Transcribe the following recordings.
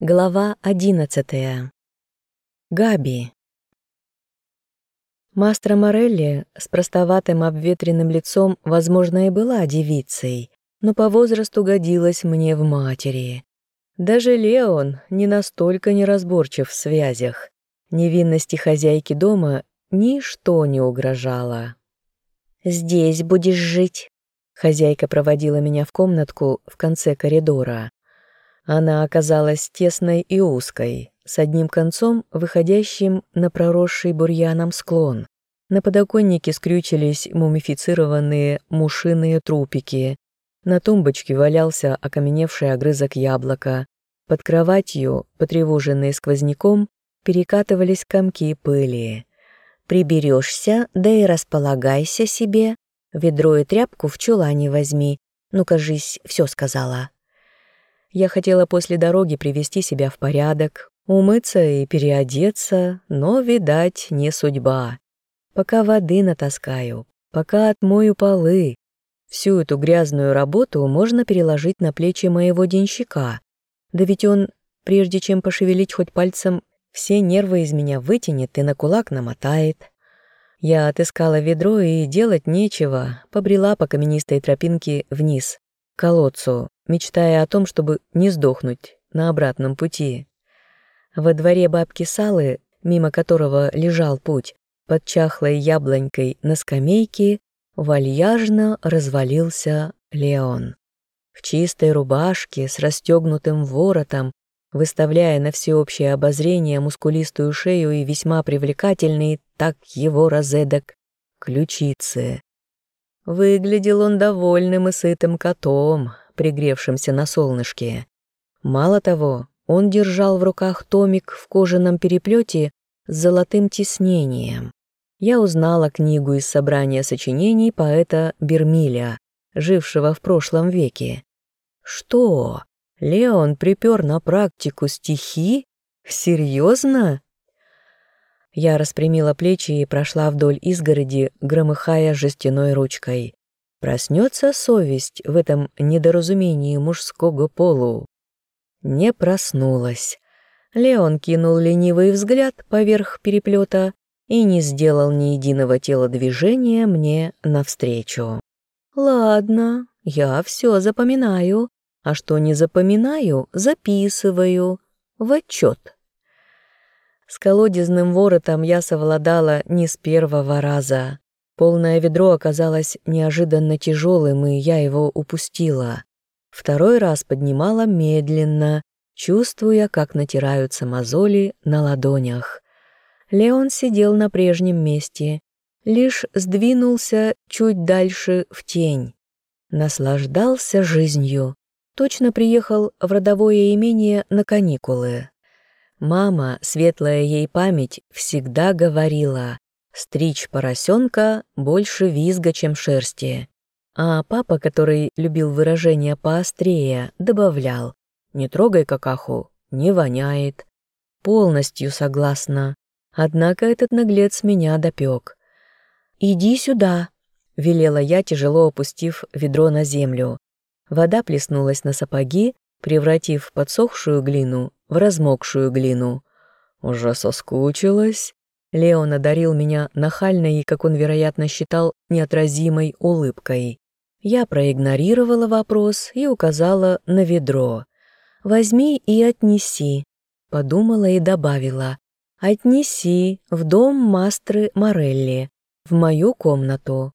Глава одиннадцатая. Габи. Мастра Морелли с простоватым обветренным лицом, возможно, и была девицей, но по возрасту годилась мне в матери. Даже Леон не настолько неразборчив в связях. Невинности хозяйки дома ничто не угрожало. «Здесь будешь жить», — хозяйка проводила меня в комнатку в конце коридора. Она оказалась тесной и узкой, с одним концом, выходящим на проросший бурьяном склон. На подоконнике скрючились мумифицированные мушиные трупики. На тумбочке валялся окаменевший огрызок яблока. Под кроватью, потревоженные сквозняком, перекатывались комки пыли. «Приберешься, да и располагайся себе. Ведро и тряпку в чулане возьми. Ну, кажись, все сказала». Я хотела после дороги привести себя в порядок, умыться и переодеться, но, видать, не судьба. Пока воды натаскаю, пока отмою полы. Всю эту грязную работу можно переложить на плечи моего денщика. Да ведь он, прежде чем пошевелить хоть пальцем, все нервы из меня вытянет и на кулак намотает. Я отыскала ведро и делать нечего, побрела по каменистой тропинке вниз, к колодцу, мечтая о том, чтобы не сдохнуть на обратном пути. Во дворе бабки Салы, мимо которого лежал путь, под чахлой яблонькой на скамейке, вальяжно развалился Леон. В чистой рубашке с расстегнутым воротом, выставляя на всеобщее обозрение мускулистую шею и весьма привлекательные, так его розедок, ключицы. Выглядел он довольным и сытым котом, пригревшимся на солнышке. Мало того, он держал в руках томик в кожаном переплете с золотым тиснением. Я узнала книгу из собрания сочинений поэта Бермиля, жившего в прошлом веке. Что? Леон припер на практику стихи? Серьезно? Я распрямила плечи и прошла вдоль изгороди, громыхая жестяной ручкой. Проснется совесть в этом недоразумении мужского полу. Не проснулась. Леон кинул ленивый взгляд поверх переплета и не сделал ни единого телодвижения мне навстречу. «Ладно, я все запоминаю, а что не запоминаю, записываю. В отчет». С колодезным воротом я совладала не с первого раза. Полное ведро оказалось неожиданно тяжелым, и я его упустила. Второй раз поднимала медленно, чувствуя, как натираются мозоли на ладонях. Леон сидел на прежнем месте, лишь сдвинулся чуть дальше в тень. Наслаждался жизнью. Точно приехал в родовое имение на каникулы. Мама, светлая ей память, всегда говорила, Стричь поросенка больше визга, чем шерсти. А папа, который любил выражение поострее, добавлял «Не трогай какаху, не воняет». Полностью согласна. Однако этот наглец меня допек. «Иди сюда», — велела я, тяжело опустив ведро на землю. Вода плеснулась на сапоги, превратив подсохшую глину в размокшую глину. «Уже соскучилась?» Леон одарил меня нахальной и, как он, вероятно, считал, неотразимой улыбкой. Я проигнорировала вопрос и указала на ведро. «Возьми и отнеси», — подумала и добавила. «Отнеси в дом мастры Морелли, в мою комнату.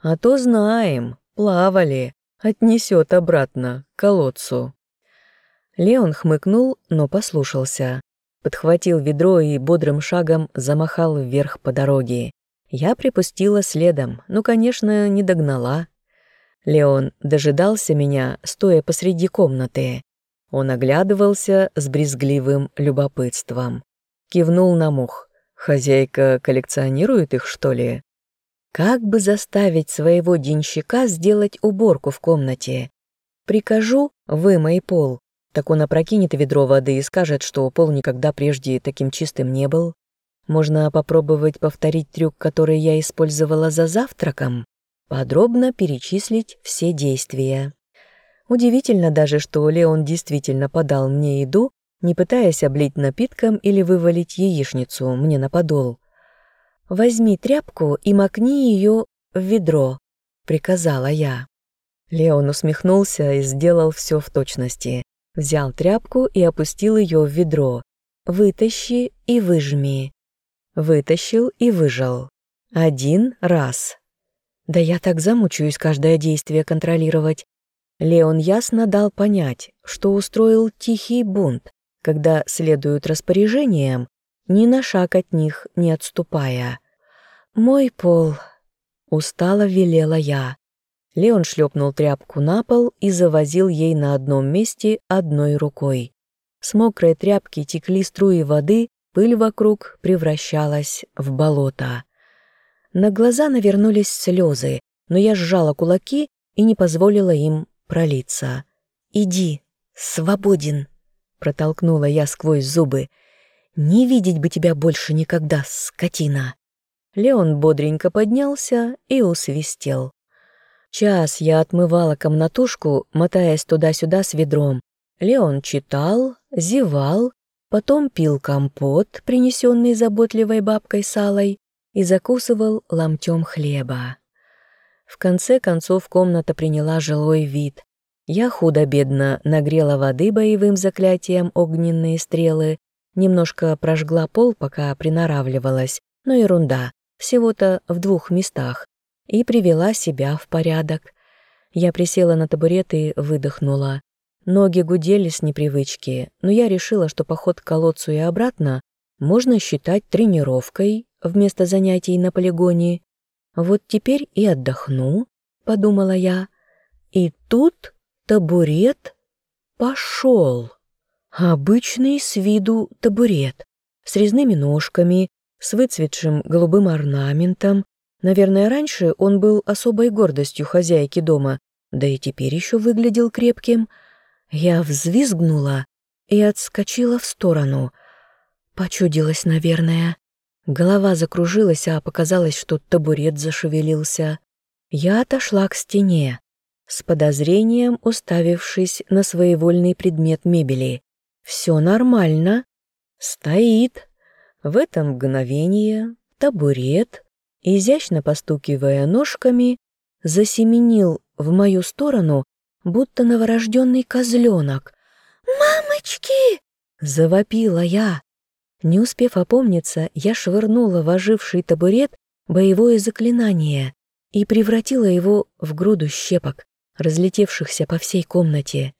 А то знаем, плавали, отнесет обратно, к колодцу». Леон хмыкнул, но послушался подхватил ведро и бодрым шагом замахал вверх по дороге. Я припустила следом, ну, конечно, не догнала. Леон дожидался меня, стоя посреди комнаты. Он оглядывался с брезгливым любопытством. Кивнул на мух. «Хозяйка коллекционирует их, что ли?» Как бы заставить своего денщика сделать уборку в комнате? Прикажу, вымой пол, так он опрокинет ведро воды и скажет, что пол никогда прежде таким чистым не был. Можно попробовать повторить трюк, который я использовала за завтраком, подробно перечислить все действия. Удивительно даже, что Леон действительно подал мне еду, не пытаясь облить напитком или вывалить яичницу мне на подол. «Возьми тряпку и макни ее в ведро», — приказала я. Леон усмехнулся и сделал все в точности. Взял тряпку и опустил ее в ведро. «Вытащи и выжми». Вытащил и выжал. Один раз. Да я так замучаюсь каждое действие контролировать. Леон ясно дал понять, что устроил тихий бунт, когда следуют распоряжениям, ни на шаг от них не отступая. «Мой пол», — устало велела я. Леон шлепнул тряпку на пол и завозил ей на одном месте одной рукой. С мокрой тряпки текли струи воды, пыль вокруг превращалась в болото. На глаза навернулись слезы, но я сжала кулаки и не позволила им пролиться. «Иди, свободен», — протолкнула я сквозь зубы. «Не видеть бы тебя больше никогда, скотина!» Леон бодренько поднялся и усвистел. Час я отмывала комнатушку, мотаясь туда-сюда с ведром. Леон читал, зевал, потом пил компот, принесенный заботливой бабкой Салой, и закусывал ломтем хлеба. В конце концов комната приняла жилой вид. Я худо-бедно нагрела воды боевым заклятием огненные стрелы, немножко прожгла пол, пока приноравливалась, но ерунда, всего-то в двух местах, и привела себя в порядок. Я присела на табурет и выдохнула. Ноги гудели с непривычки, но я решила, что поход к колодцу и обратно можно считать тренировкой вместо занятий на полигоне. Вот теперь и отдохну, подумала я. И тут табурет пошел. Обычный с виду табурет, с резными ножками, с выцветшим голубым орнаментом. Наверное, раньше он был особой гордостью хозяйки дома, да и теперь еще выглядел крепким. Я взвизгнула и отскочила в сторону. Почудилась, наверное. Голова закружилась, а показалось, что табурет зашевелился. Я отошла к стене, с подозрением уставившись на своевольный предмет мебели. Все нормально. Стоит. В это мгновение табурет, изящно постукивая ножками, засеменил в мою сторону, будто новорожденный козленок. «Мамочки!» — завопила я. Не успев опомниться, я швырнула в оживший табурет боевое заклинание и превратила его в груду щепок, разлетевшихся по всей комнате.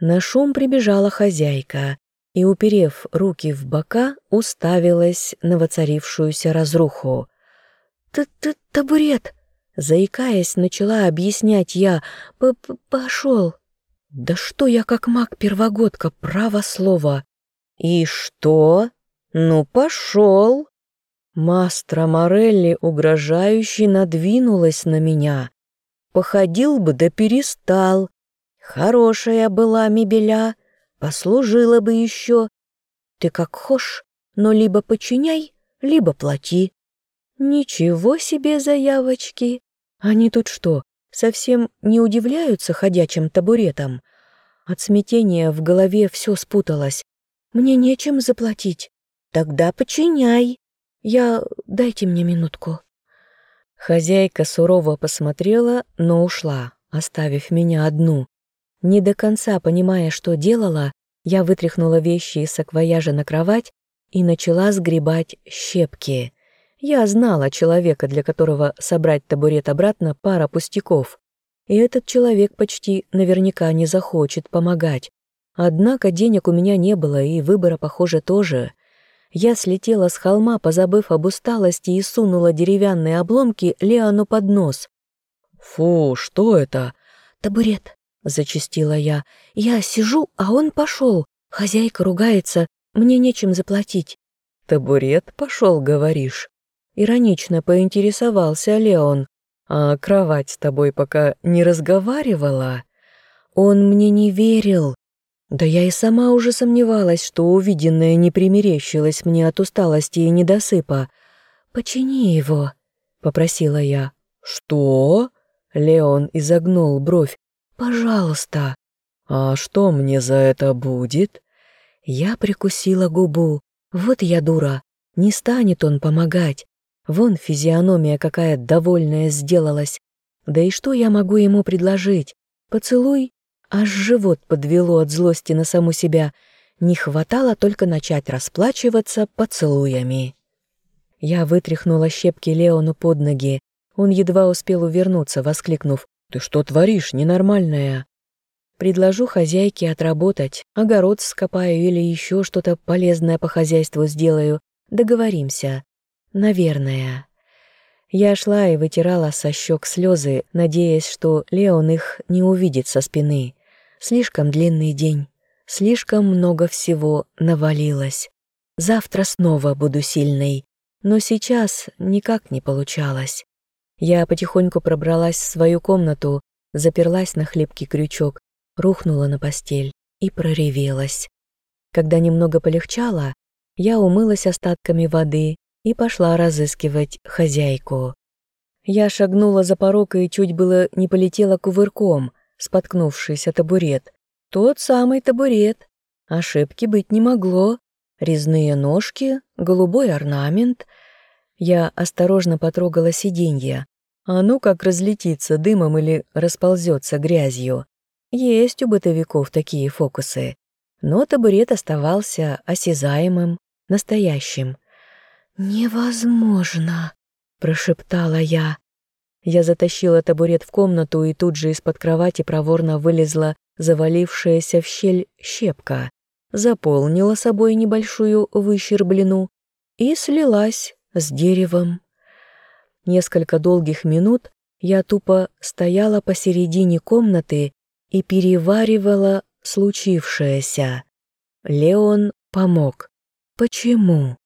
На шум прибежала хозяйка и, уперев руки в бока, уставилась на воцарившуюся разруху. «Т-т табурет!» Заикаясь, начала объяснять я. П -п «Пошел!» «Да что я как маг-первогодка, право слово!» «И что? Ну, пошел!» Мастра Морелли угрожающе надвинулась на меня. Походил бы да перестал. Хорошая была мебеля, послужила бы еще. Ты как хошь, но либо подчиняй, либо плати. Ничего себе заявочки! Они тут что, совсем не удивляются ходячим табуретам? От смятения в голове все спуталось. Мне нечем заплатить. Тогда починяй. Я... Дайте мне минутку». Хозяйка сурово посмотрела, но ушла, оставив меня одну. Не до конца понимая, что делала, я вытряхнула вещи из саквояжа на кровать и начала сгребать щепки. Я знала человека, для которого собрать табурет обратно пара пустяков. И этот человек почти наверняка не захочет помогать. Однако денег у меня не было, и выбора, похоже, тоже. Я слетела с холма, позабыв об усталости, и сунула деревянные обломки Леону под нос. «Фу, что это?» «Табурет», — зачастила я. «Я сижу, а он пошел. Хозяйка ругается, мне нечем заплатить». «Табурет пошел, говоришь?» Иронично поинтересовался Леон. «А кровать с тобой пока не разговаривала?» Он мне не верил, да я и сама уже сомневалась, что увиденное не примерещилось мне от усталости и недосыпа. «Почини его», — попросила я. «Что?» — Леон изогнул бровь. «Пожалуйста». «А что мне за это будет?» Я прикусила губу. Вот я дура. Не станет он помогать. Вон физиономия какая довольная сделалась. Да и что я могу ему предложить? Поцелуй? Аж живот подвело от злости на саму себя. Не хватало только начать расплачиваться поцелуями. Я вытряхнула щепки Леону под ноги. Он едва успел увернуться, воскликнув «Ты что творишь, ненормальная?» Предложу хозяйке отработать, огород скопаю или еще что-то полезное по хозяйству сделаю. Договоримся. Наверное. Я шла и вытирала со щек слезы, надеясь, что Леон их не увидит со спины. Слишком длинный день, слишком много всего навалилось. Завтра снова буду сильной, но сейчас никак не получалось. Я потихоньку пробралась в свою комнату, заперлась на хлипкий крючок, рухнула на постель и проревелась. Когда немного полегчало, я умылась остатками воды и пошла разыскивать хозяйку. Я шагнула за порог и чуть было не полетела кувырком, споткнувшись о табурет. Тот самый табурет. Ошибки быть не могло. Резные ножки, голубой орнамент. Я осторожно потрогала сиденье. А ну как разлетится дымом или расползется грязью. Есть у бытовиков такие фокусы. Но табурет оставался осязаемым, настоящим. «Невозможно!» — прошептала я. Я затащила табурет в комнату и тут же из-под кровати проворно вылезла завалившаяся в щель щепка, заполнила собой небольшую выщерблену и слилась с деревом. Несколько долгих минут я тупо стояла посередине комнаты и переваривала случившееся. Леон помог. Почему?